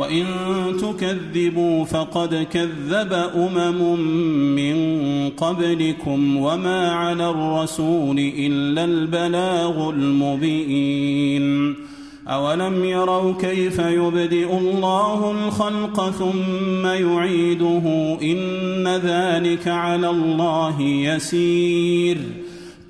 وإن تكذبوا فقد كذب أمم من قبلكم وما على الرسول إلا البلاغ المبين أولم يروا كيف يبدئ الله الخلق ثم يعيده إن ذلك على الله يسير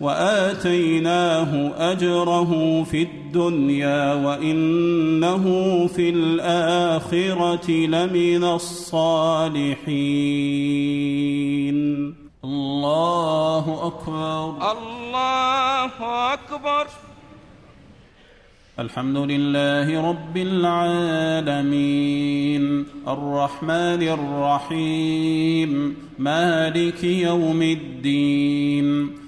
وآتيناه أجره في الدنيا وإنه في الآخرة لمن الصالحين. الله أكبر. الله أكبر. الحمد لله رب العالمين. الرحمن الرحيم. مالك يوم الدين.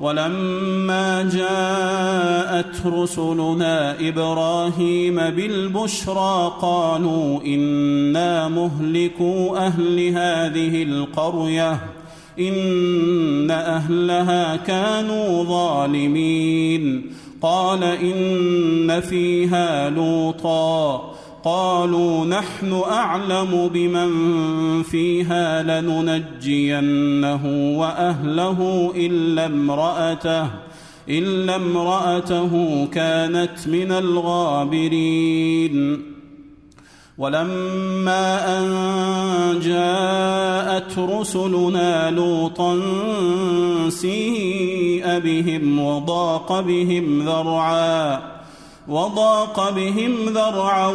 ولما جاءت رسلنا إبراهيم بالبشرى قالوا إنا مهلكو أهل هذه القرية إن أهلها كانوا ظالمين. قال إن فيها لوطا. قالوا نحن أعلم بمن فيها لننجينه وأهله إلا امرأته إلا امرأته كانت من الغابرين. ولما أن جاءت رسلنا لوطا سيء بهم وضاق بهم ذرعا وضاق بهم ذرعا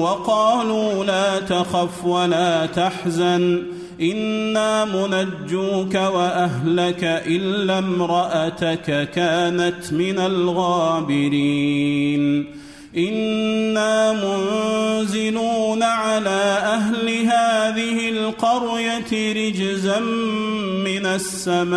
وقالوا لا تخف ولا تحزن إنا منجوك وأهلك إلا امرأتك كانت من الغابرين. إنا منزلون على أهل هذه القرية رجزا من السماء.